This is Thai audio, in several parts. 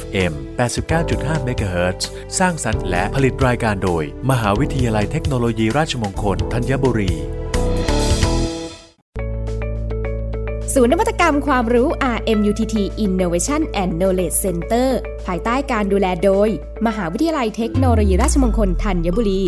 FM 89.5 MHz สร้างสรรค์และผลิตรายการโดย มหาวิทยาลัยเทคโนโลยีราชมงคลธัญบุรี ศูนย์นวัตกรรมความรู้ RMUTT Innovation and Knowledge Center ภายใต้การดูแลโดย มหาวิทยาลัยเทคโนโลยีราชมงคลธัญบุรี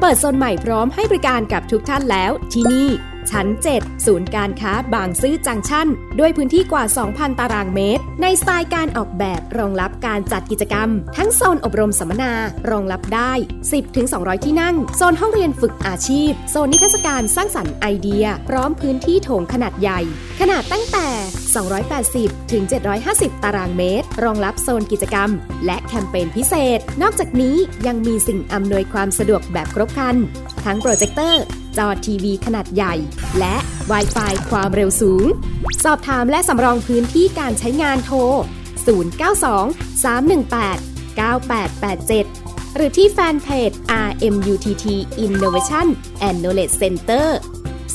เปิดโซนใหม่พร้อมให้บริการกับทุกท่านแล้วที่นี่ชั้น 7 ศูนย์การค้าบางซื่อจังชั่น ด้วยพื้นที่กว่า 2,000 ตารางเมตร ในสไตล์การออกแบบรองรับการจัดกิจกรรม ทั้งโซนอบรมสัมมนารองรับได้ 10-200 ที่นั่ง โซนห้องเรียนฝึกอาชีพ โซนนิทรรศการสร้างสรรค์ไอเดีย พร้อมพื้นที่โถงขนาดใหญ่ ขนาดตั้งแต่ 280 ถึง 750 ตารางเมตร รองรับโซนกิจกรรม และแคมเปญพิเศษ นอกจากนี้ยังมีสิ่งอำนวยความสะดวกแบบครบครัน ทั้งโปรเจคเตอร์ จอทีวีขนาดใหญ่ และ w i ไฟความเร็วสูง สอบถามและสำรองพื้นที่การใช้งานโทร 092 318 9887 หรือที่แฟนเพจ RMUTT Innovation and Knowledge Center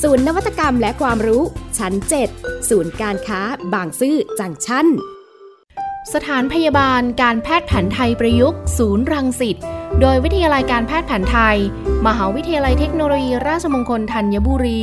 ศูนย์นวัตกรรมและความรู้ ชั้น 7 ศูนย์การค้า บางซื่อจังชั้น สถานพยาบาลการแพทย์แผนไทยประยุกต์ ศูนย์รังสิตโดยวิทยาลัยการแพทย์แผนไทย มหาวิทยาลัยเทคโนโลยีราชมงคลธัญบุรี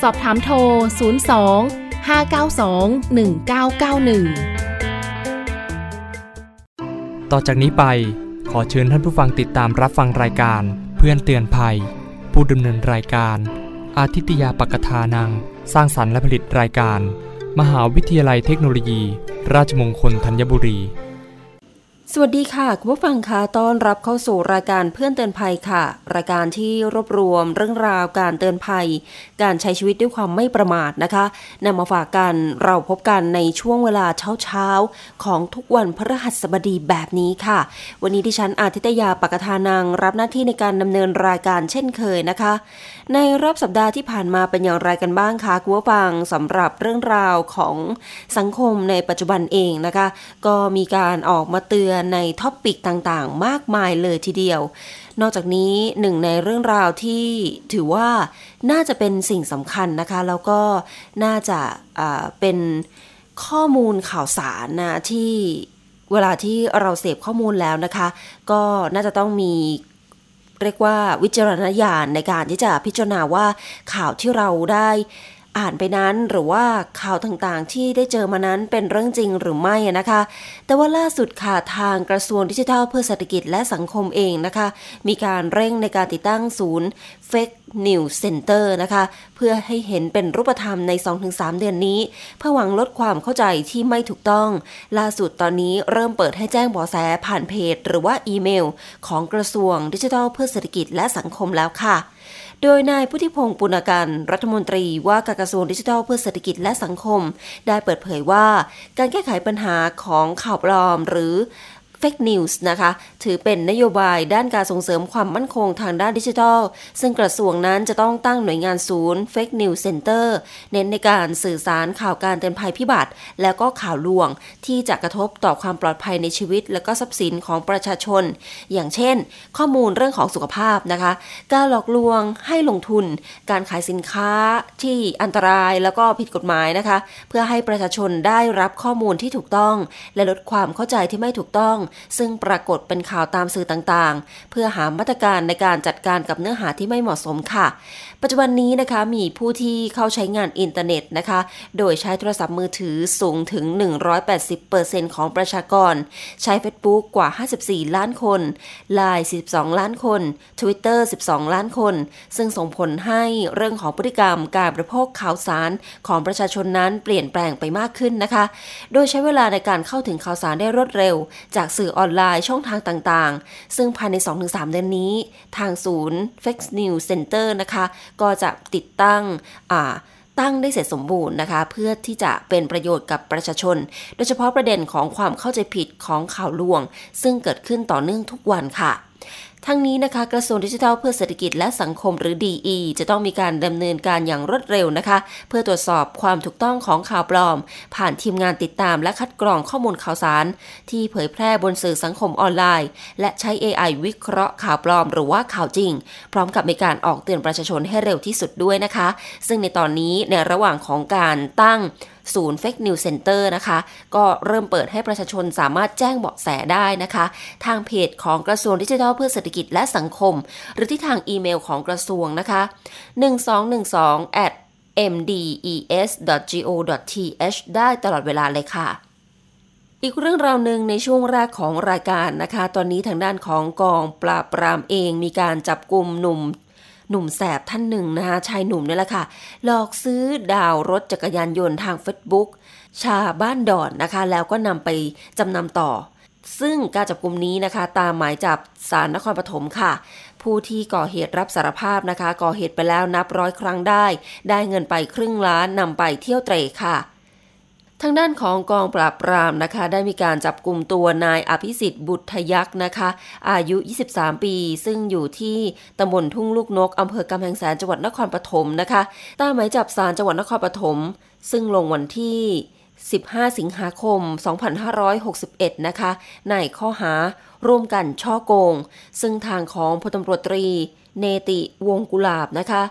สอบถามโทร 02 592 1991 ต่อจากนี้ไปขอเชิญท่านผู้ฟังติดตามรับฟังรายการเพื่อนเตือนภัย ผู้ดำเนินรายการ อาทิตยาปกทานัง สร้างสรรค์และผลิตรายการ มหาวิทยาลัยเทคโนโลยี ราชมงคลธัญบุรี สวัสดีค่ะ คุณผู้ฟังคะต้อนรับเข้าสู่รายการเพื่อนเตือนภัยค่ะ รายการที่รวบรวมเรื่องราวการเตือนภัย การใช้ชีวิตด้วยความไม่ประมาทนะคะนำมาฝากกันเราพบกันในช่วงเวลาเช้าๆ ของทุกวันพฤหัสบดีแบบนี้ค่ะ วันนี้ที่ฉันอาทิตยาปกทานังรับหน้าที่ในการดำเนินรายการเช่นเคยนะคะ ในรอบสัปดาห์ที่ผ่านมาเป็นอย่างไรกันบ้างคะคุณผู้ฟังสำหรับเรื่องราวของสังคมในปัจจุบันเองนะคะ ก็มีการออกมาเตือนในท็อปปิกต่างๆ มากมายเลยทีเดียว นอกจากนี้หนึ่งในเรื่องราวที่ถือว่าน่าจะเป็นสิ่งสำคัญนะคะ แล้วก็น่าจะเป็นข้อมูลข่าวสารนะที่เวลาที่เราเสพข้อมูลแล้วนะคะ ก็น่าจะต้องมีเรียกว่าวิจารณญาณในการที่จะพิจารณาว่าข่าวที่เราได้ อ่านไปนั้นหรือว่าข่าวต่างๆ ที่ได้เจอมานั้นเป็นเรื่องจริงหรือไม่นะคะ แต่ว่าล่าสุดค่ะทางกระทรวงดิจิทัลเพื่อเศรษฐกิจและสังคมเองนะคะ มีการเร่งในการติดตั้งศูนย์ Fake News Center นะคะ เพื่อให้เห็นเป็นรูปธรรมใน 2-3 เดือนนี้ เพื่อหวังลดความเข้าใจที่ไม่ถูกต้อง ล่าสุดตอนนี้เริ่มเปิดให้แจ้งบาะแสผ่านเพจ หรือว่าอีเมล ของกระทรวงดิจิทัลเพื่อเศรษฐกิจและสังคมแล้วค่ะ โดยนายพุทธิพงศ์ปุณกันรัฐมนตรีว่าการกระทรวงดิจิทัลเพื่อเศรษฐกิจและสังคม ได้เปิดเผยว่า การแก้ไขปัญหาของข่าวปลอม หรือ Fake News นะคะ ถือเป็นนโยบายด้านการส่งเสริมความมั่นคงทางด้านดิจิทัล ซึ่งกระทรวงนั้นจะต้องตั้งหน่วยงานศูนย์ Fake News Center เน้นในการสื่อสารข่าวการเตือนภัยพิบัติ แล้วก็ข่าวลวง ที่จะกระทบต่อความปลอดภัยในชีวิต และก็ทรัพย์สินของประชาชน อย่างเช่น ข้อมูลเรื่องของสุขภาพนะคะการหลอกลวงให้ลงทุน การขายสินค้าที่อันตรายแล้วก็ผิดกฎหมายนะคะ เพื่อให้ประชาชนได้รับข้อมูลที่ถูกต้อง และลดความเข้าใจที่ไม่ถูกต้องซึ่งปรากฏเป็นข่าวตามสื่อต่างๆ เพื่อหามาตรการในการจัดการกับเนื้อหาที่ไม่เหมาะสมค่ะปัจจุบันนี้นะคะมีผู้ที่เข้าใช้งานอินเทอร์เน็ตนะคะ โดยใช้โทรศัพท์มือถือสูงถึง 180%ของประชากร ใช้ Facebook กว่า 54 ล้านคน Line 42 ล้านคน Twitter 12 ล้านคน ซึ่งส่งผลให้เรื่องของพฤติกรรมการบริโภคข่าวสารของประชาชนนั้นเปลี่ยนแปลงไปมากขึ้นนะคะ โดยใช้เวลาในการเข้าถึงข่าวสารได้รวดเร็ว จากสื่อออนไลน์ช่องทางต่างๆ ซึ่งภายใน 2-3 เดือนนี้ ทางศูนย์ Fake News Center นะคะก็จะติดตั้งตั้งได้เสร็จสมบูรณ์นะคะ เพื่อที่จะเป็นประโยชน์กับประชาชน โดยเฉพาะประเด็นของความเข้าใจผิดของข่าวลวง ซึ่งเกิดขึ้นต่อเนื่องทุกวันค่ะ ทั้งนี้นะคะกระทรวงดิจิทัลเพื่อเศรษฐกิจและสังคมหรือ DE จะต้องมีการดำเนินการอย่างรวดเร็วนะคะ เพื่อตรวจสอบความถูกต้องของข่าวปลอม ผ่านทีมงานติดตามและคัดกรองข้อมูลข่าวสาร ที่เผยแพร่บนสื่อสังคมออนไลน์ และใช้ AI วิเคราะห์ข่าวปลอม หรือว่าข่าวจริง พร้อมกับมีการออกเตือนประชาชนให้เร็วที่สุดด้วยนะคะ ซึ่งในตอนนี้ในระหว่างของการตั้ง ศูนย์ Fake News Center นะคะ ก็เริ่มเปิดให้ประชาชนสามารถแจ้งเบาะแสได้นะคะ ทางเพจของกระทรวงดิจิทัลเพื่อเศรษฐกิจและสังคม หรือที่ทางอีเมลของกระทรวงนะคะ 1212 at mdes.go.th ได้ตลอดเวลาเลยค่ะอีกเรื่องราวหนึ่งในช่วงแรกของรายการนะคะ ตอนนี้ทางด้านของกองปราบปรามเองมีการจับกลุ่มหนุ่ม หนุ่มแสบท่านหนึ่งนะคะชายหนุ่มนี่แหละค่ะ หลอกซื้อดาวรถจักรยานยนต์ทาง Facebook ชาบ้านดอนนะคะ แล้วก็นำไปจำนำต่อ ซึ่งการจับกลุ่มนี้นะคะ ตามหมายจับสารนครปฐมค่ะ ผู้ที่ก่อเหตุรับสารภาพนะคะ ก่อเหตุไปแล้วนับร้อยครั้งได้ ได้เงินไปครึ่งล้านนำไปเที่ยวเตรค่ะ ทางด้านของกองปราบปรามนะคะ ได้มีการจับกลุ่มตัวนายอภิสิทธิ์บุตรยักษ์นะคะ อายุ 23 ปี ซึ่งอยู่ที่ตำบลทุ่งลูกนกอำเภอกำแพงแสนจังหวัดนครปฐมนะคะตามหมายจับสารจังหวัดนครปฐมซึ่งลงวันที่ 15 สิงหาคม 2561 นะคะ ในข้อหาร่วมกันช่อโกง ซึ่งทางของพลตำรวจตรี เนติวงกุลาบนะคะ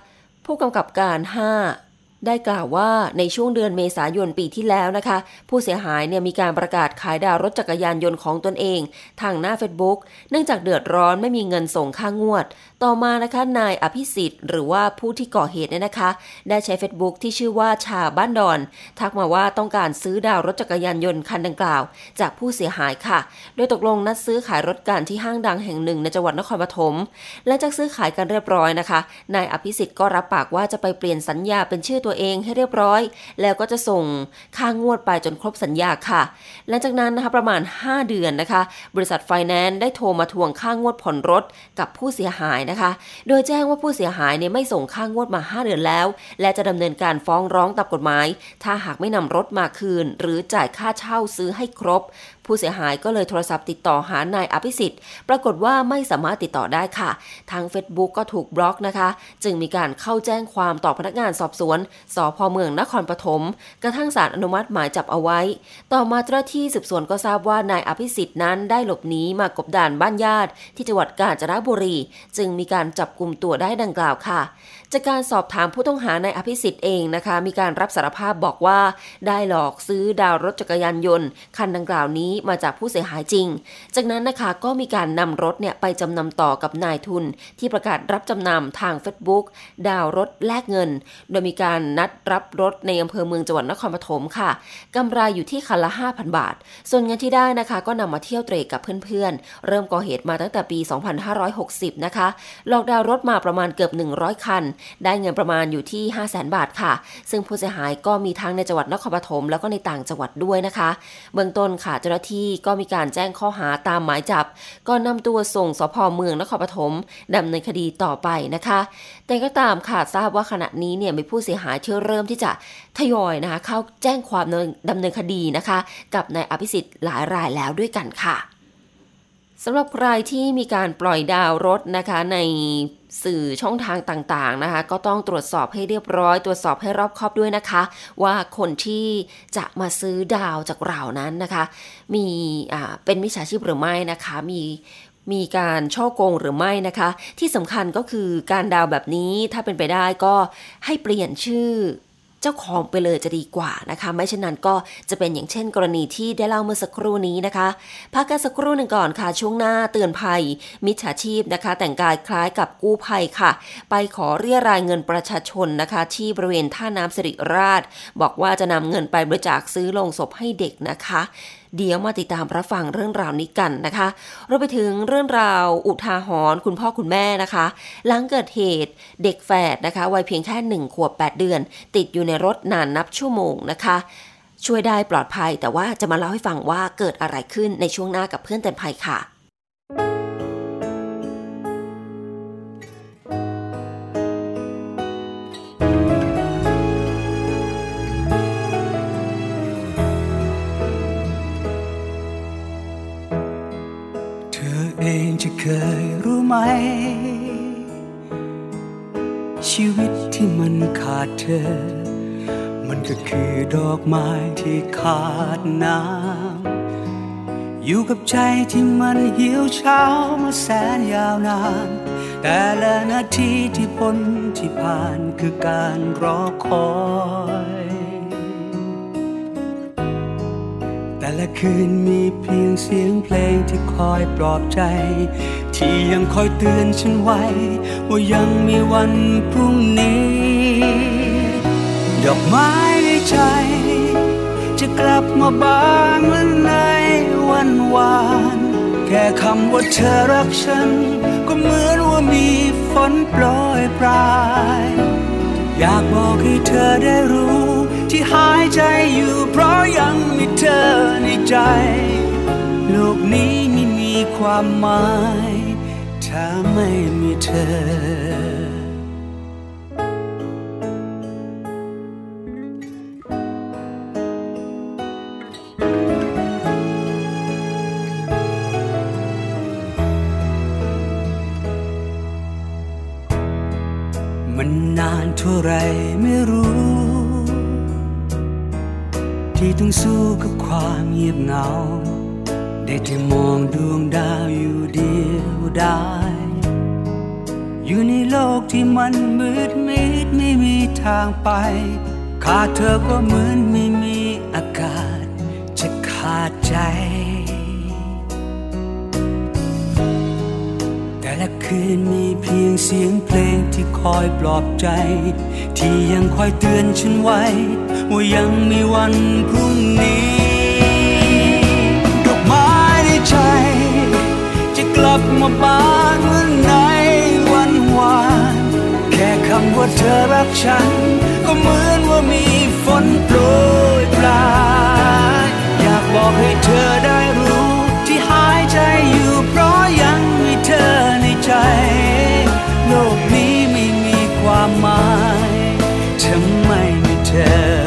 ผู้กำกับการ 5 ได้กล่าวว่าในช่วงเดือนเมษายนปีที่แล้วนะคะ ผู้เสียหายเนี่ยมีการประกาศขายดาวรถจักรยานยนต์ของตนเอง ทางหน้า Facebook เนื่องจากเดือดร้อนไม่มีเงินส่งค่างวด ต่อมานะคะนายอภิสิทธิ์ หรือว่าผู้ที่ก่อเหตุเนี่ยนะคะ ได้ใช้ Facebook ที่ชื่อว่าชาบ้านดอน ทักมาว่าต้องการซื้อดาวรถจักรยานยนต์คันดังกล่าว จากผู้เสียหายค่ะ โดยตกลงนัดซื้อขายรถกันที่ห้างดังแห่งหนึ่งในจังหวัดนครปฐมและจากซื้อขายกันเรียบร้อยนะคะนายอภิสิทธิ์ก็รับปากว่าจะไปเปลี่ยนสัญญาเป็นชื่อตัวเองให้เรียบร้อย แล้วก็จะส่งค่างวดไปจนครบสัญญาค่ะ หลังจากนั้นนะคะประมาณ 5 เดือนนะคะ บริษัทไฟแนนซ์ได้โทรมาทวงค่างวดผ่อนรถกับผู้เสียหายนะคะ โดยแจ้งว่าผู้เสียหายเนี่ยไม่ส่งค่างวดมา 5 เดือนแล้ว และจะดำเนินการฟ้องร้องตามกฎหมาย ถ้าหากไม่นำรถมาคืน หรือจ่ายค่าเช่าซื้อให้ครบ ผู้เสียหายก็เลยโทรศัพท์ติดต่อหานายอภิสิทธิ์ ปรากฏว่าไม่สามารถติดต่อได้ค่ะ ทาง Facebook ก็ถูกบล็อกนะคะ จึงมีการเข้าแจ้งความต่อพนักงานสอบสวนสพเมืองนครปฐมกระทั่งศาลอนุมัติหมายจับเอาไว้ ต่อมาเจ้าหน้าที่สืบสวนก็ทราบว่านายอภิสิทธิ์นั้นได้หลบหนีมากบดานบ้านญาติ ที่จังหวัดกาญจนบุรี จึงมีการจับกลุ่มตัวได้ดังกล่าวค่ะ จากการสอบถามผู้ต้องหาในอภิสิทธิ์เองนะคะ มีการรับสารภาพบอกว่า ได้หลอกซื้อดาวรถจักรยานยนต์ คันดังกล่าวนี้มาจากผู้เสียหายจริง จากนั้นนะคะก็มีการนำรถเนี่ยไปจำนำต่อกับนายทุน ที่ประกาศรับจำนำทาง Facebook ดาวรถแลกเงิน โดยมีการนัดรับรถในอำเภอเมืองจังหวัดนครปฐมค่ะกำไรอยู่ที่คันละ 5,000 บาท ส่วนเงินที่ได้นะคะก็นำมาเที่ยวเตรกับเพื่อนๆ เริ่มก่อเหตุมาตั้งแต่ปี 2560 นะคะหลอกดาวรถมาประมาณเกือบ 100 คัน ได้เงินประมาณอยู่ที่ 5 0 0แสนบาทค่ะ ซึ่งผู้เสียหายก็มีทั้งในจังหวัดนครปฐมแล้วก็ในต่างจังหวัดด้วยนะคะ เบื้องต้นค่ะเจ้าหน้าที่ก็มีการแจ้งข้อหาตามหมายจับ ก็นำตัวส่งสพเมืองนครปฐมดำเนินคดีต่อไปนะคะ แต่ก็ตามค่ะทราบว่าขณะนี้เนี่ยมีผู้เสียหายที่เริ่มที่จะทยอยนะคะเข้าแจ้งความดำเนินคดีนะคะ กับนายอภิสิทธิ์หลายรายแล้วด้วยกันค่ะ สำหรับใครที่มีการปล่อยดาวรถนะคะในสื่อช่องทางต่างๆนะคะ ก็ต้องตรวจสอบให้เรียบร้อย ตรวจสอบให้รอบคอบด้วยนะคะ ว่าคนที่จะมาซื้อดาวจากเรานั้นนะคะ มีอ่าเป็นมิจฉาชีพหรือไม่นะคะ มีมีการช่อโกงหรือไม่นะคะ ที่สำคัญก็คือการดาวแบบนี้ถ้าเป็นไปได้ก็ให้เปลี่ยนชื่อ จ้าของไปเลยจะดีกว่านะคะ ไม่เช่นนั้นก็จะเป็นอย่างเช่นกรณีที่ได้เล่าเมื่อสักครู่นี้นะคะพักกันสักครู่หนึ่งก่อนค่ะช่วงหน้าเตือนภัย มิจฉาชีพนะคะ แต่งกายคล้ายกับกู้ภัยค่ะ ไปขอเรียรายเงินประชาชนนะคะ ที่บริเวณท่าน้ำสิริราช บอกว่าจะนำเงินไปบริจาคซื้อโลงศพให้เด็กนะคะ เดี๋ยวมาติดตามรับฟังเรื่องราวนี้กันนะคะเราไปถึงเรื่องราวอุทาหรณ์คุณพ่อคุณแม่นะคะ หลังเกิดเหตุเด็กแฝดนะคะวัยเพียงแค่หนึ่งขวบ 8 เดือน ติดอยู่ในรถนานนับชั่วโมงนะคะช่วยได้ปลอดภัยแต่ว่าจะมาเล่าให้ฟังว่าเกิดอะไรขึ้นในช่วงหน้ากับเพื่อนเตือนภัยค่ะ ขาดเธอ มันก็คือดอกไม้ที่ขาดน้ำ อยู่กับใจที่มันเหี่ยวเฉามาแสนยาวนาน แต่ละนาทีที่พ้นที่ผ่านคือการรอคอย แต่ละคืนมีเพียงเสียงเพลงที่คอยปลอบใจ ที่ยังคอยเตือนฉันไว้ ว่ายังมีวันพรุ่งนี้ ดอกไม้ในใจ จะกลับมาบานเหมือในวันวาน แค่คำว่าเธอรักฉัน ก็เหมือนว่ามีฝนโปรยปลาย อยากบอกให้เธอได้รู้ ที่หายใจอยู่เพราะยังมีเธอในใจ โลกนี้ไม่มีความหมาย ถ้าไม่มีเธอมันนานเท่าไรไม่รู้ ที่ต้องสู้กับความเงียบเหงา ได้แต่มองดวงดาวอยู่เดียวดายอยู่ในโลกที่มันมืดมิดไม่มีทางไป ขาดเธอก็เหมือนไม่มีอากาศ จะขาดใจ แต่ละคืนมีเพียงเสียงเพลงที่คอยปลอบใจ ที่ยังคอยเตือนฉันไว้ ว่ายังมีวันพรุ่งนี้ ใจ จะกลับมาบ้านเมื่อนในวันวานแค่คำว่าเธอรักฉัน ก็เหมือนว่ามีฝนโปรยปลายอยากบอกให้เธอได้รู้ ที่หายใจอยู่เพราะยังมีเธอในใจ โลกนี้ไม่มีความหมายถ้าไม่มีเธอ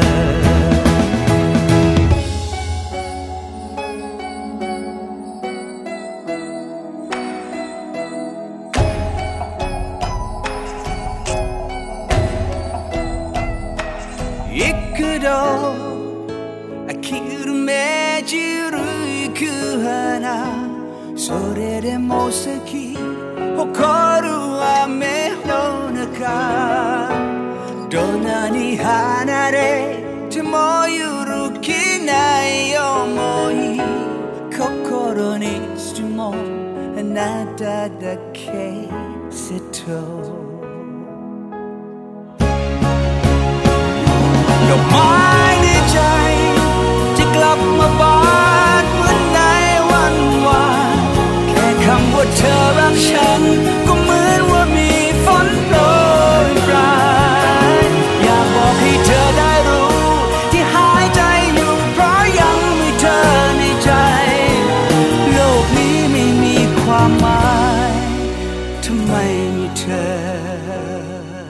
幾度諦めじる行く花。それでも咲き誇る雨の中。どんなに離れても揺るぎない想い。心にいつもあなただけせと ดอกไม้ในใจ จะกลับมาบานเหมือนในวันวานแค่คำว่าเธอรักฉัน ก็เหมือนว่ามีฝนโปรยปลายอยากบอกให้เธอได้รู้ ที่หายใจอยู่เพราะยังมีเธอในใจ โลกนี้ไม่มีความหมายถ้าไม่มีเธอ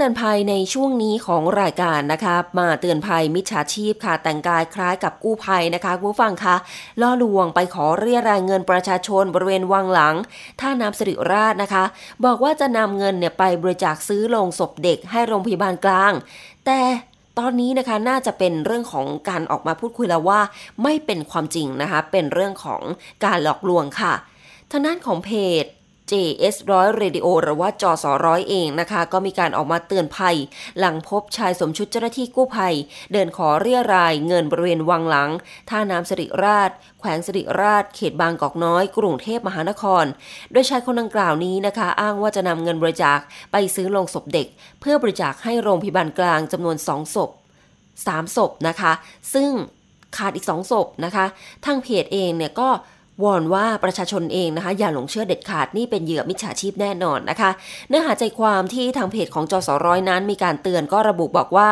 เพื่อนเตือนภัยในช่วงนี้ของรายการนะคะมาเตือนภัยมิจฉาชีพค่ะ แต่งกายคล้ายกับกู้ภัยนะคะคุณผู้ฟังคะล่อลวงไปขอเรียรายเงินประชาชนบริเวณวังหลัง ท่าน้ำสิริราชนะคะ บอกว่าจะนำเงินเนี่ยไปบริจาคซื้อโลงศพเด็กให้โรงพยาบาลกลาง แต่ตอนนี้นะคะน่าจะเป็นเรื่องของการออกมาพูดคุยแล้วว่า ไม่เป็นความจริงนะคะ เป็นเรื่องของการหลอกลวงค่ะทางด้านของเพจ JS ร้อยเรดิโอหรือว่าจอสอร้อยเองนะคะ ก็มีการออกมาเตือนภัย หลังพบชายสวมชุดเจ้าหน้าที่กู้ภัย เดินขอเรียรายเงินบริเวณวังหลัง ท่าน้ำสิริราช แขวงสิริราช เขตบางกอกน้อย กรุงเทพมหานคร โดยชายคนดังกล่าวนี้นะคะ อ้างว่าจะนำเงินบริจาคไปซื้อโลงศพเด็ก เพื่อบริจาคให้โรงพยาบาลกลางจำนวน2ศพ3ศพนะคะ ซึ่งขาดอีก2ศพนะคะ ทางเพจเองเนี่ยก็ วอนว่าประชาชนเองนะคะ อย่าหลงเชื่อเด็ดขาดนี่เป็นเหยื่อมิจฉาชีพแน่นอนนะคะ เนื้อหาใจความที่ทางเพจของจสร้อยนั้น มีการเตือนก็ระบุบอกว่า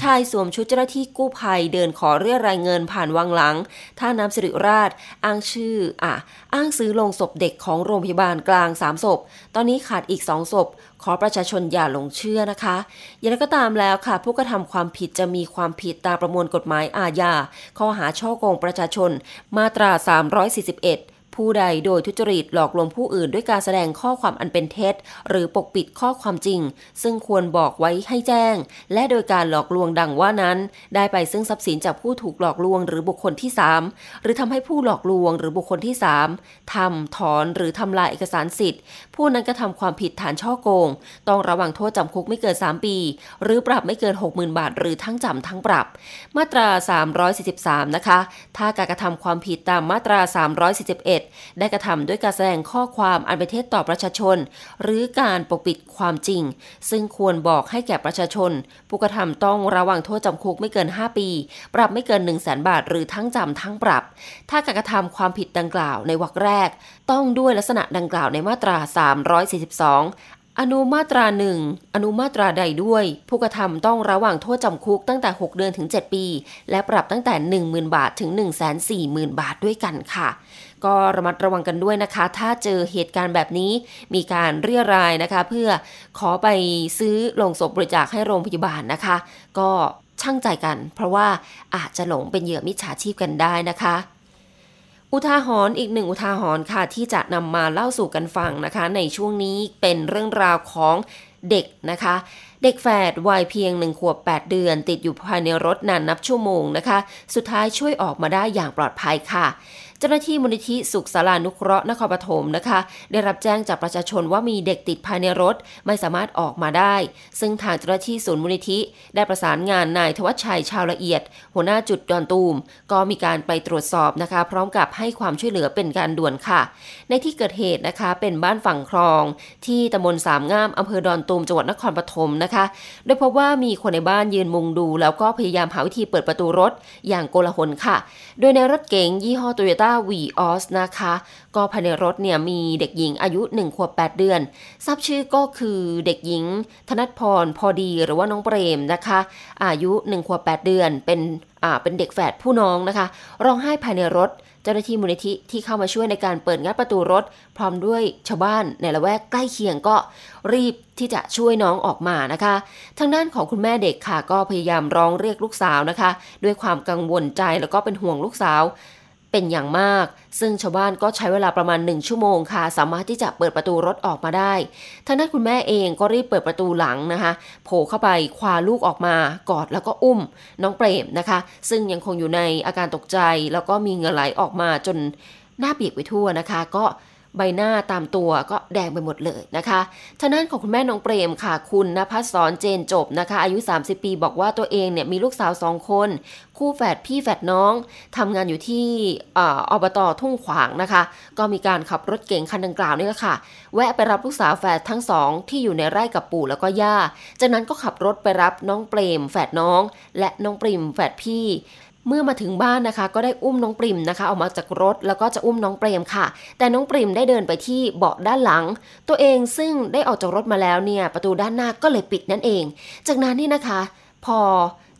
ชายสวมชุดเจ้าหน้าที่กู้ภัยเดินขอเรียรายเงินผ่านวังหลัง ท่าน้ำสิริราช อ้างชื่ออะอ้างซื้อลงศพเด็กของโรงพยาบาลกลาง3ศพตอนนี้ขาดอีก2ศพ อประชาชนอย่าหลงเชื่อนะคะ อย่างไรก็ตามแล้วค่ะ ผู้กระทำความผิดจะมีความผิดตามประมวลกฎหมายอาญาข้อหาช่อโกงประชาชนมาตรา 341 ผู้ใดโดยทุจริตหลอกลวงผู้อื่นด้วยการแสดงข้อความอันเป็นเท็จ หรือปกปิดข้อความจริง ซึ่งควรบอกไว้ให้แจ้ง และโดยการหลอกลวงดังว่านั้น ได้ไปซึ่งทรัพย์สินจากผู้ถูกหลอกลวงหรือบุคคลที่ 3 หรือทำให้ผู้หลอกลวงหรือบุคคลที่ 3ทำถอนหรือทำลายเอกสารสิทธิ์ ผู้นั้นกระทาความผิดฐานช่อโกง ต้องระวังโทษจำคุกไม่เกิน 3 ปี หรือปรับไม่เกิน 60,000 บาท หรือทั้งจำทั้งปรับ มาตรา 343 นะคะ ถ้าการกระทำความผิดตามมาตรา 341ได้กระทำด้วยการแสดงข้อความอันเป็นเท็จต่อประชาชน หรือการปกปิดความจริง ซึ่งควรบอกให้แก่ประชาชน ผู้กระทำต้องระวังโทษจำคุกไม่เกิน 5 ปี ปรับไม่เกิน 1 0 0 0 0แบาท หรือทั้งจำทั้งปรับ ถ้าการกระทำความผิดดังกล่าวในวรรคแรก ต้องด้วยลักษณะดังกล่าวในมาตรา 342อนุมาตราหนึ่งอนุมาตราใดด้วย ผู้กระทำต้องระหว่างโทษจำคุกตั้งแต่ 6 เดือนถึง 7 ปี และปรับตั้งแต่ 10,000 บาทถึง 140,000 บาทด้วยกันค่ะ ก็ระมัดระวังกันด้วยนะคะ ถ้าเจอเหตุการณ์แบบนี้มีการเรียรายนะคะ เพื่อขอไปซื้อลงศพบริจาคให้โรงพยาบาลนะคะ ก็ช่างใจกัน เพราะว่าอาจจะหลงเป็นเหยื่อมิจฉาชีพกันได้นะคะอุทาหรณ์อีกหนึ่งอุทาหรณ์ค่ะที่จะนำมาเล่าสู่กันฟังนะคะ ในช่วงนี้เป็นเรื่องราวของเด็กนะคะ เด็กแฝดวัยเพียงหนึ่งขวบ 8 เดือน ติดอยู่ภายในรถนานนับชั่วโมงนะคะ สุดท้ายช่วยออกมาได้อย่างปลอดภัยค่ะ เจ้าหน้าที่มูลนิธิสุขสารานุเคราะห์นครปฐมนะคะ ได้รับแจ้งจากประชาชนว่ามีเด็กติดภายในรถไม่สามารถออกมาได้ ซึ่งทางเจ้าหน้าที่ศูนย์มูลนิธิ ได้ประสานงานนายทวัชชัยชาวละเอียด หัวหน้าจุดดอนตูม ก็มีการไปตรวจสอบนะคะ พร้อมกับให้ความช่วยเหลือเป็นการด่วนค่ะ ในที่เกิดเหตุนะคะเป็นบ้านฝั่งคลอง ที่ตำบลสามงามอำเภอดอนตูมจังหวัดนครปฐมนะคะโดยพบว่ามีคนในบ้านยืนมุงดู แล้วก็พยายามหาวิธีเปิดประตูรถ อย่างโกลาหลค่ะ โดยในรถเก๋งยี่ห้อโตโยต้าวีออสนะคะ ก็ภายในรถเนี่ยมีเด็กหญิงอายุ 1 ขวบ 8 เดือน ทราบชื่อก็คือเด็กหญิง ธนัทพรพอดีหรือว่าน้องเปรมนะคะ อายุ 1 ขวบ 8 เดือน เป็นอ่าเป็นเด็กแฝดผู้น้องนะคะ ร้องไห้ภายในรถ เจ้าหน้าที่มูลนิธิที่เข้ามาช่วยในการเปิดงัดประตูรถ พร้อมด้วยชาวบ้านในละแวกใกล้เคียงก็รีบที่จะช่วยน้องออกมานะคะ ทางด้านของคุณแม่เด็กค่ะ ก็พยายามร้องเรียกลูกสาวนะคะ ด้วยความกังวลใจแล้วก็เป็นห่วงลูกสาว เป็นอย่างมาก ซึ่งชาวบ้านก็ใช้เวลาประมาณ 1 ชั่วโมงค่ะ สามารถที่จะเปิดประตูรถออกมาได้ทางด้านคุณแม่เองก็รีบเปิดประตูหลังนะคะ โผล่เข้าไปคว้าลูกออกมากอดแล้วก็อุ้ม น้องเปรมนะคะ ซึ่งยังคงอยู่ในอาการตกใจ แล้วก็มีเงื่อไหลออกมาจนหน้าเปียกไปทั่วนะคะ ก็ ใบหน้าตามตัวก็แดงไปหมดเลยนะคะทางด้านของคุณแม่น้องเปรมค่ะ คุณนภัสสรเจนจบนะคะ อายุ 30 ปีบอกว่าตัวเองเนี่ยมีลูกสาวสองคน คู่แฝดพี่แฝดน้องทำงานอยู่ที่อบตทุ่งขวางนะคะ ก็มีการขับรถเก๋งคันดังกล่าวนี่แหละค่ะ แวะไปรับลูกสาวแฝดทั้งสองที่อยู่ในไร่กับปู่แล้วก็ย่า จากนั้นก็ขับรถไปรับน้องเปรมแฝดน้อง และน้องปริมแฝดพี่ เมื่อมาถึงบ้านนะคะ ก็ได้อุ้มน้องปริมนะคะออกมาจากรถแล้วก็จะอุ้มน้องเปรมค่ะ แต่น้องปริมได้เดินไปที่เบาะด้านหลัง ตัวเองซึ่งได้ออกจากรถมาแล้วเนี่ยประตูด้านหน้าก็เลยปิดนั่นเอง จากนั้นนี่นะคะ พอ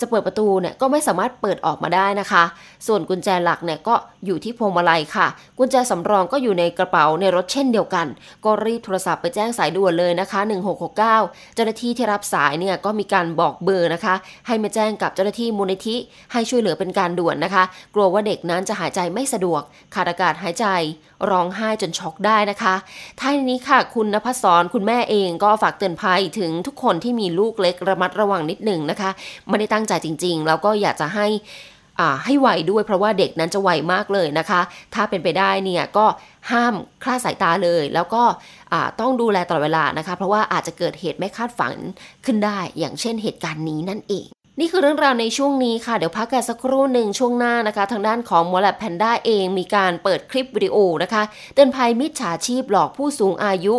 จะเปิดประตูเนี่ยก็ไม่สามารถเปิดออกมาได้นะคะ ส่วนกุญแจหลักเนี่ยก็อยู่ที่พวงมาลัยค่ะ กุญแจสำรองก็อยู่ในกระเป๋าในรถเช่นเดียวกัน ก็รีบโทรศัพท์ไปแจ้งสายด่วนเลยนะคะ 1669 เจ้าหน้าที่ที่รับสายเนี่ยก็มีการบอกเบอร์นะคะ ให้มาแจ้งกับเจ้าหน้าที่มูลนิธิ ให้ช่วยเหลือเป็นการด่วนนะคะ กลัวว่าเด็กนั้นจะหายใจไม่สะดวก ขาดอากาศหายใจ ร้องไห้จนช็อกได้นะคะท้ายนี้ค่ะ คุณนภัสสรคุณแม่เองก็ฝากเตือนภัยถึงทุกคนที่มีลูกเล็กระมัดระวังนิดหนึ่งนะคะไม่ได้ตั้งใจจริง ๆ แล้วก็อยากจะให้ให้ไวด้วยเพราะว่าเด็กนั้นจะไวมากเลยนะคะ ถ้าเป็นไปได้เนี่ยก็ห้ามคลาดสายตาเลย แล้วก็ต้องดูแลตลอดเวลานะคะ เพราะว่าอาจจะเกิดเหตุไม่คาดฝันขึ้นได้ อย่างเช่นเหตุการณ์นี้นั่นเอง นี่คือเรื่องราวในช่วงนี้ค่ะ เดี๋ยวพักกันสักครู่หนึ่งช่วงหน้านะคะ ทางด้านของมอลแลบแพนด้าเองมีการเปิดคลิปวิดีโอนะคะ เตือนภัยมิจฉาชีพหลอกผู้สูงอายุ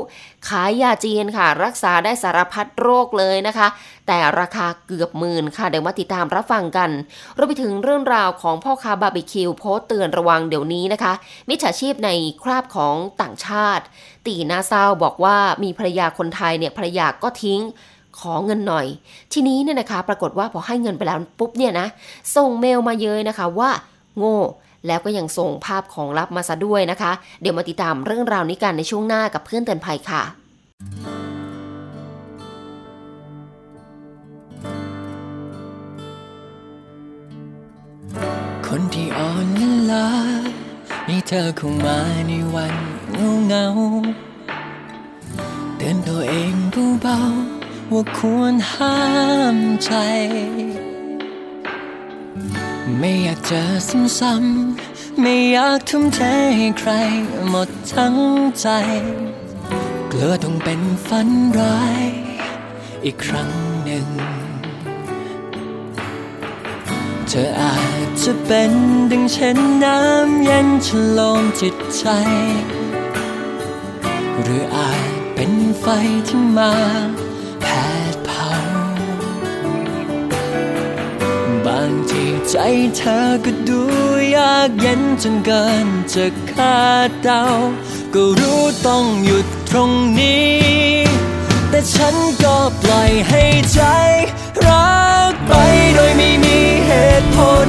ขายยาจีนค่ะ รักษาได้สารพัดโรคเลยนะคะ แต่ราคาเกือบหมื่นค่ะ เดี๋ยวมาติดตามรับฟังกันรวมไปถึงเรื่องราวของพ่อค้าบาร์บีคิวโพสต์เตือนระวังเดี๋ยวนี้นะคะ มิจฉาชีพในคราบของต่างชาติ ตีนาเศร้าบอกว่ามีภรรยาคนไทยเนี่ยภรรยาก็ทิ้ง ขอเงินหน่อย ทีนี้เนี่ยนะคะ ปรากฏว่าพอให้เงินไปแล้วปุ๊บเนี่ยนะ ส่งเมลมาเยยนะคะว่า โง่แล้วก็ยังส่งภาพของลับมาซะด้วยนะคะ เดี๋ยวมาติดตามเรื่องราวนี้กันในช่วงหน้ากับเพื่อนเตือนภัยค่ะ คนที่อ่อนล้ามีเธอเข้ามาในวันเงาเงาเตือนตัวเองเบาๆ ว่าควรห้ามใจ ไม่อยากเจอซ้ำๆไม่อยากทุ่มเทให้ใครหมดทั้งใจ เกลัวต้องเป็นฝันร้าย อีกครั้งหนึ่ง เธออาจจะเป็นดังเช่นน้ำเย็นฉลมจิตใจ หรืออาจเป็นไฟที่มาางที่ใจเธอก็ดูยากเย็นจนเกินจะคาดเดา ก็รู้ต้องหยุดตรงนี้ แต่ฉันก็ปล่อยให้ใจ รักไปโดยไม่มีเหตุผล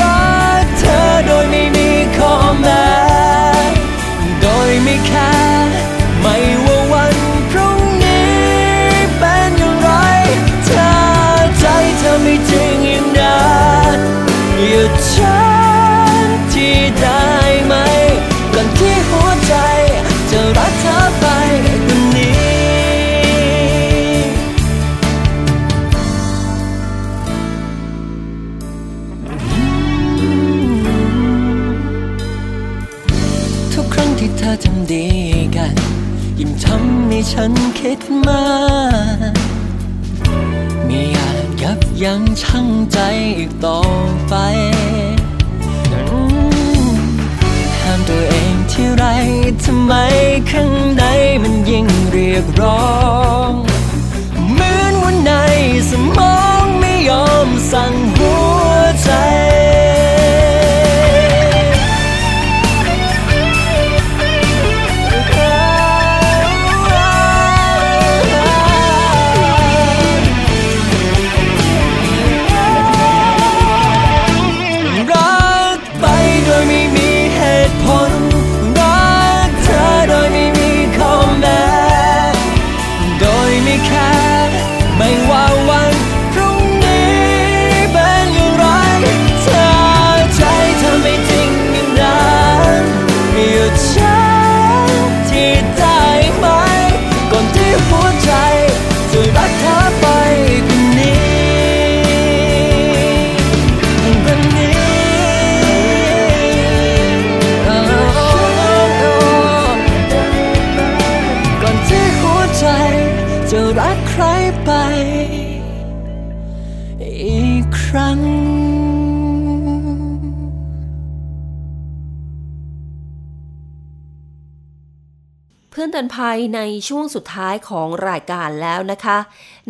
รักเธอโดยไม่มีข้อแม้ โดยไม่แค่ไเพื่อนเตือนภัยในช่วงสุดท้ายของรายการแล้วนะคะ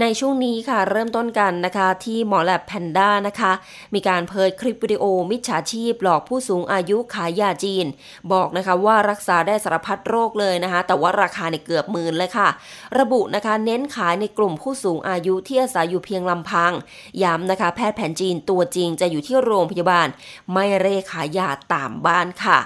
ในช่วงนี้ค่ะเริ่มต้นกันนะคะที่หมอแลบแพนด้านะคะ มีการเผยคลิปวิดีโอมิจฉาชีพหลอกผู้สูงอายุขายยาจีน บอกนะคะว่ารักษาได้สารพัดโรคเลยนะคะ แต่ว่าราคาในเกือบหมื่นเลยค่ะ ระบุนะคะเน้นขายในกลุ่มผู้สูงอายุที่อาศัยอยู่เพียงลำพัง ย้ำนะคะ แพทย์แผนจีนตัวจริงจะอยู่ที่โรงพยาบาล ไม่เร่ขายยาตามบ้านค่ะ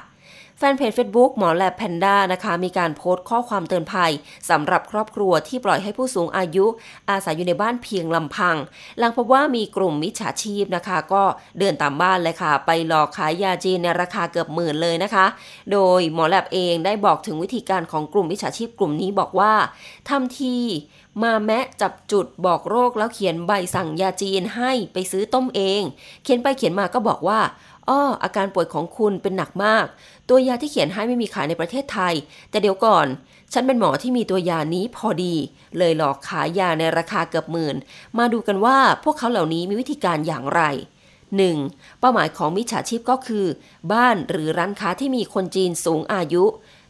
แฟนเพจ Facebook หมอแลบแพนด้านะคะ มีการโพสต์ข้อความเตือนภัยสำหรับครอบครัวที่ปล่อยให้ผู้สูงอายุ อาศัยอยู่ในบ้านเพียงลำพัง หลังพบว่ามีกลุ่มมิจฉาชีพนะคะ ก็เดินตามบ้านเลยค่ะ ไปหลอกขายยาจีนในราคาเกือบหมื่นเลยนะคะ โดยหมอแลบเองได้บอกถึงวิธีการของกลุ่มมิจฉาชีพกลุ่มนี้บอกว่าทำทีมาแมะจับจุดบอกโรคแล้วเขียนใบสั่งยาจีนให้ไปซื้อต้มเอง เขียนไปเขียนมาก็บอกว่า อ้ออาการป่วยของคุณเป็นหนักมาก ตัวยาที่เขียนให้ไม่มีขายในประเทศไทย แต่เดี๋ยวก่อน ฉันเป็นหมอที่มีตัวยานี้พอดี เลยหลอกขายยาในราคาเกือบหมื่น มาดูกันว่าพวกเขาเหล่านี้มีวิธีการอย่างไร 1. เป้าหมายของมิจฉาชีพก็คือ บ้านหรือร้านค้าที่มีคนจีนสูงอายุ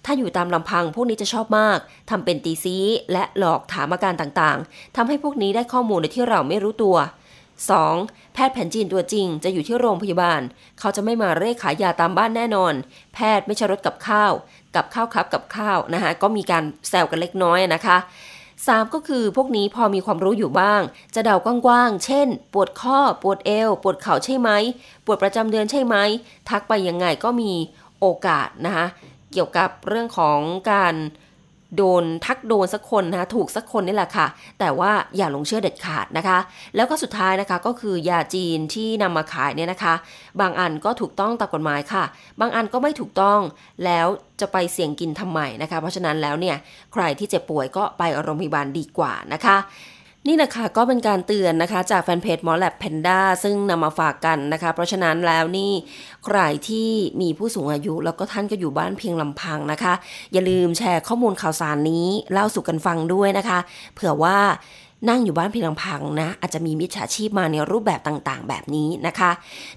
ถ้าอยู่ตามลำพังพวกนี้จะชอบมากทำเป็นตีซีและหลอกถามอาการต่างๆทำให้พวกนี้ได้ข้อมูลในที่เราไม่รู้ตัว 2. แพทย์แผนจีนตัวจริงจะอยู่ที่โรงพยาบาล เขาจะไม่มาเร่ขายยาตามบ้านแน่นอน แพทย์ไม่ใช่รถกับข้าว กับข้าวครับกับข้าวนะคะก็มีการแซวกันเล็กน้อยนะคะ 3. ก็คือพวกนี้พอมีความรู้อยู่บ้าง จะเดากว้างๆ เช่น ปวดข้อ ปวดเอว ปวดเข่าใช่ไหม ปวดประจำเดือนใช่ไหม ทักไปยังไงก็มีโอกาสนะคะเกี่ยวกับเรื่องของการ โดนทักโดนสักคนนะคะถูกสักคนนี่แหละค่ะ แต่ว่าอย่าหลงเชื่อเด็ดขาดนะคะ แล้วก็สุดท้ายนะคะก็คือยาจีนที่นำมาขายเนี่ยนะคะ บางอันก็ถูกต้องตามกฎหมายค่ะ บางอันก็ไม่ถูกต้องแล้วจะไปเสี่ยงกินทำไมนะคะ เพราะฉะนั้นแล้วเนี่ยใครที่เจ็บป่วยก็ไปโรงพยาบาลดีกว่านะคะ นี่นะคะก็เป็นการเตือนนะคะ จากแฟนเพจหมอแลบแพนด้าซึ่งนำมาฝากกันนะคะ เพราะฉะนั้นแล้วนี่ใครที่มีผู้สูงอายุ แล้วก็ท่านก็อยู่บ้านเพียงลำพังนะคะ อย่าลืมแชร์ข้อมูลข่าวสารนี้เล่าสู่กันฟังด้วยนะคะ เผื่อว่า นั่งอยู่บ้านเพียงลำพังนะ อาจจะมีมิจฉาชีพมาในรูปแบบต่างๆ แบบนี้นะคะ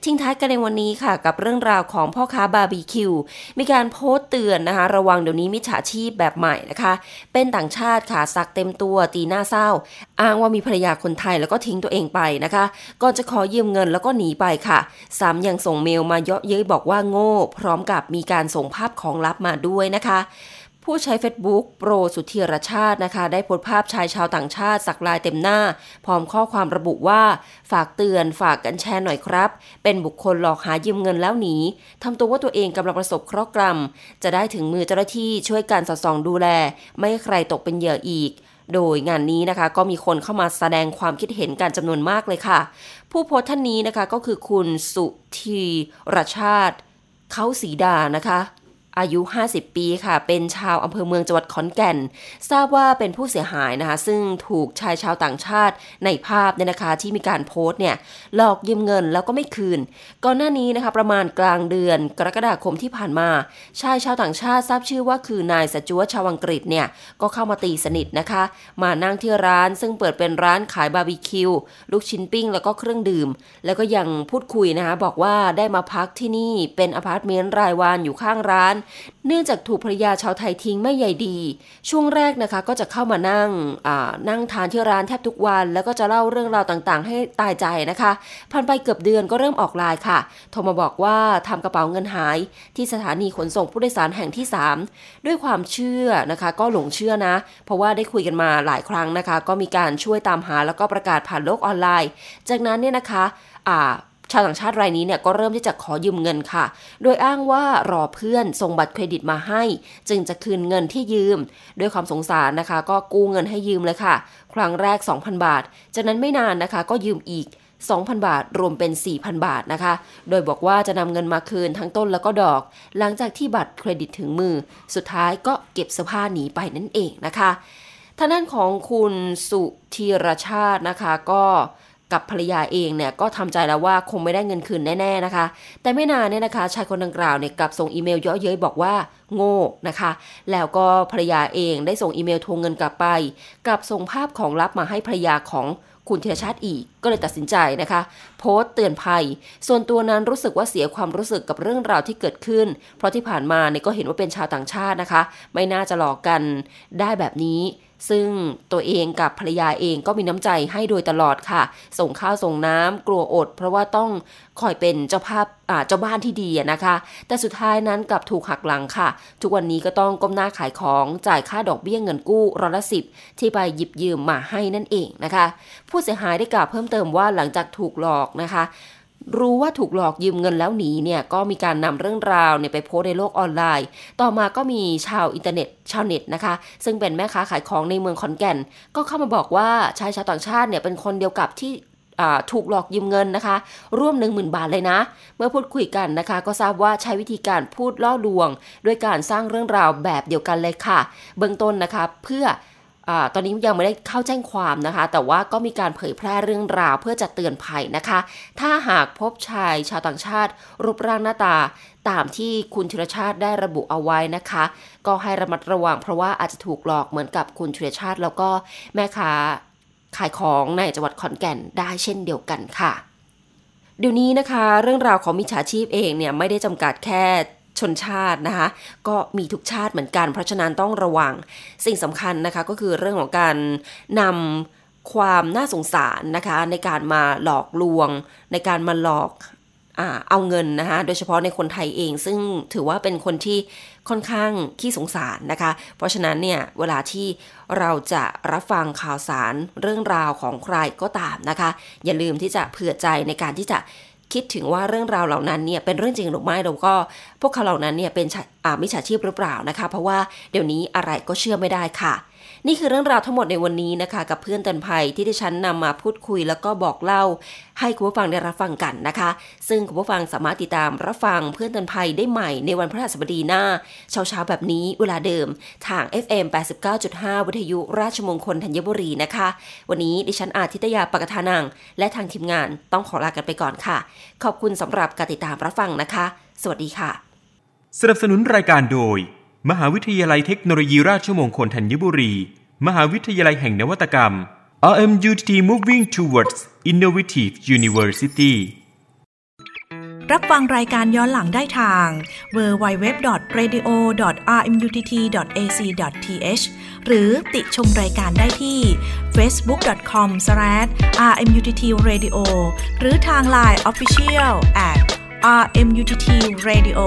ทิ้งท้ายกันในวันนี้ค่ะ กับเรื่องราวของพ่อค้าบาร์บีคิวมีการโพสต์เตือนนะคะ ระวังเดี๋ยวนี้มิจฉาชีพแบบใหม่นะคะ เป็นต่างชาติค่ะสักเต็มตัวตีหน้าเศร้า อ้างว่ามีภรรยาคนไทยแล้วก็ทิ้งตัวเองไปนะคะก่อนจะขอยืมเงินแล้วก็หนีไปค่ะซ้ำยังส่งเมลมาเยาะเย้ยบอกว่าโง่ พร้อมกับมีการส่งภาพของลับมาด้วยนะคะ ผู้ใช้ Facebook โปรสุธีรชาตินะคะ ได้โพสต์ภาพชายชาวต่างชาติ สักลายเต็มหน้า พร้อมข้อความระบุว่า ฝากเตือนฝากกันแชร์หน่อยครับ เป็นบุคคลหลอกหายืมเงินแล้วหนีทำตัวว่าตัวเองกำลังประสบเคราะห์กรรม จะได้ถึงมือเจ้าหน้าที่ช่วยการสอดส่องดูแล ไม่ให้ใครตกเป็นเหยื่ออีกโดยงานนี้นะคะก็มีคนเข้ามาแสดงความคิดเห็นการจำนวนมากเลยค่ะ ผู้โพสต์ท่านนี้นะคะก็คือคุณสุธีรชาติ เขาสีดานะคะ อายุ 50 ปีค่ะ เป็นชาวอำเภอเมืองจังหวัดขอนแก่น ทราบว่าเป็นผู้เสียหายนะคะ ซึ่งถูกชายชาวต่างชาติในภาพเนี่ยนะคะที่มีการโพสต์เนี่ยหลอกยืมเงินแล้วก็ไม่คืน ก่อนหน้านี้นะคะประมาณกลางเดือนกรกฎาคมที่ผ่านมา ชายชาวต่างชาติทราบชื่อว่าคือนายสจวตชาวอังกฤษเนี่ยก็เข้ามาตีสนิทนะคะ มานั่งที่ร้านซึ่งเปิดเป็นร้านขายบาร์บีคิวลูกชิ้นปิ้งแล้วก็เครื่องดื่ม แล้วก็ยังพูดคุยนะคะบอกว่าได้มาพักที่นี่เป็นอพาร์ตเมนต์รายวันอยู่ข้างร้านเนื่องจากถูกภรรยาชาวไทยทิ้งไม่ใยดี ช่วงแรกนะคะก็จะเข้ามานั่งนั่งทานที่ร้านแทบทุกวัน แล้วก็จะเล่าเรื่องราวต่างๆ ให้ตายใจนะคะผ่านไปเกือบเดือนก็เริ่มออกลายค่ะ โทรมาบอกว่าทำกระเป๋าเงินหายที่สถานีขนส่งผู้โดยสารแห่งที่ 3 ด้วยความเชื่อนะคะ ก็หลงเชื่อนะ เพราะว่าได้คุยกันมาหลายครั้งนะคะ ก็มีการช่วยตามหาแล้วก็ประกาศผ่านโลกออนไลน์ จากนั้นเนี่ยนะคะอ่า ชาวต่างชาติรายนี้เนี่ยก็เริ่มที่จะขอยืมเงินค่ะ โดยอ้างว่ารอเพื่อนส่งบัตรเครดิตมาให้ จึงจะคืนเงินที่ยืม ด้วยความสงสารนะคะ ก็กู้เงินให้ยืมเลยค่ะ ครั้งแรก 2,000 บาท จากนั้นไม่นานนะคะ ก็ยืมอีก 2,000 บาท รวมเป็น 4,000 บาทนะคะ โดยบอกว่าจะนำเงินมาคืนทั้งต้นแล้วก็ดอก หลังจากที่บัตรเครดิตถึงมือ สุดท้ายก็เก็บเสื้อผ้าหนีไปนั่นเองนะคะท่านั้นของคุณสุธีรชาตินะคะก็ กับภรรยาเองเนี่ยก็ทำใจแล้วว่าคงไม่ได้เงินคืนแน่ๆนะคะ แต่ไม่นานเนี่ยนะคะ ชายคนดังกล่าวเนี่ยกลับส่งอีเมลเยอะเย้ยบอกว่าโง่นะคะ แล้วก็ภรรยาเองได้ส่งอีเมลทวงเงินกลับไป กับส่งภาพของลับมาให้ภรรยาของคุณธีรชาติอีกก็เลยตัดสินใจนะคะ โพสต์เตือนภัย ส่วนตัวนั้นรู้สึกว่าเสียความรู้สึกกับเรื่องราวที่เกิดขึ้น เพราะที่ผ่านมาเนี่ยก็เห็นว่าเป็นชาวต่างชาตินะคะ ไม่น่าจะหลอกกันได้แบบนี้ ซึ่งตัวเองกับภรรยาเองก็มีน้ำใจให้โดยตลอดค่ะ ส่งข้าวส่งน้ำกลัวอด เพราะว่าต้องคอยเป็นเจ้าภาพเจ้าบ้านที่ดีนะคะ แต่สุดท้ายนั้นกลับถูกหักหลังค่ะทุกวันนี้ก็ต้องก้มหน้าขายของจ่ายค่าดอกเบี้ยเงินกู้ร้อยละสิบที่ไปหยิบยืมมาให้นั่นเองนะคะ ผู้เสียหายได้กล่าวเพิ่มเติมว่าหลังจากถูกหลอกนะคะรู้ว่าถูกหลอกยืมเงินแล้วหนีเนี่ยก็มีการนำเรื่องราวเนี่ยไปโพสในโลกออนไลน์ ต่อมาก็มีชาวอินเทอร์เน็ตชาวเน็ตนะคะ ซึ่งเป็นแม่ค้าขายของในเมืองขอนแก่น ก็เข้ามาบอกว่าชายชาวต่างชาติเนี่ยเป็นคนเดียวกับที่ ถูกหลอกยืมเงินนะคะ ร่วม 10,000 บาทเลยนะ เมื่อพูดคุยกันนะคะ ก็ทราบว่าใช้วิธีการพูดล่อลวง ด้วยการสร้างเรื่องราวแบบเดียวกันเลยค่ะ เบื้องต้นนะคะเพื่อตอนนี้ยังไม่ได้เข้าแจ้งความนะคะ แต่ว่าก็มีการเผยแพร่เรื่องราวเพื่อจะเตือนภัยนะคะ ถ้าหากพบชายชาวต่างชาติ รูปร่างหน้าตา ตามที่คุณธิรชาติได้ระบุเอาไว้นะคะ ก็ให้ระมัดระวังเพราะว่าอาจจะถูกหลอกเหมือนกับคุณธิรชาติ แล้วก็แม่ค้า ขายของในจังหวัดขอนแก่นได้เช่นเดียวกันค่ะ เดี๋ยวนี้นะคะ เรื่องราวของมิจฉาชีพเองเนี่ยไม่ได้จำกัดแค่ชนชาตินะคะ ก็มีทุกชาติเหมือนกัน เพราะฉะนั้นต้องระวังสิ่งสำคัญนะคะก็คือเรื่องของการนำความน่าสงสารนะคะในการมาหลอกลวง ในการมาหลอก เอาเงินนะคะโดยเฉพาะในคนไทยเอง ซึ่งถือว่าเป็นคนที่ค่อนข้างขี้สงสารนะคะ เพราะฉะนั้นเนี่ยเวลาที่เราจะรับฟังข่าวสารเรื่องราวของใครก็ตามนะคะ อย่าลืมที่จะเผื่อใจในการที่จะคิดถึงว่าเรื่องราวเหล่านั้นเนี่ยเป็นเรื่องจริงหรือไม่แล้วก็ พวกเขาเหล่านั้นเนี่ยเป็นมิจฉาชีพหรือเปล่านะคะ เพราะว่าเดี๋ยวนี้อะไรก็เชื่อไม่ได้ค่ะ นี่คือเรื่องราวทั้งหมดในวันนี้นะคะ กับเพื่อนเตือนภัยที่ดิฉันนำมาพูดคุยแล้วก็บอกเล่า ให้คุณผู้ฟังได้รับฟังกันนะคะ ซึ่งคุณผู้ฟังสามารถติดตามรับฟังเพื่อนเตือนภัยได้ใหม่ในวันพฤหัสบดีหน้า เช้าๆแบบนี้เวลาเดิมทาง FM 89.5 วิทยุราชมงคลธัญบุรีนะคะ วันนี้ดิฉันอาทิตยาปกทานัง และทางทีมงานต้องขอลากันไปก่อนค่ะ ขอบคุณสำหรับการติดตามรับฟังนะคะ สวัสดีค่ะ สนับสนุนรายการโดย มหาวิทยาลัยเทคโนโลยีราชมงคลธัญบุรี มหาวิทยาลัยแห่งนวัตกรรม RMUTT Moving Towards Innovative University รับฟังรายการย้อนหลังได้ทาง www.radio.rmutt.ac.th หรือติชมรายการได้ที่ facebook.com/rmuttradio หรือทาง Line Official at rmuttradio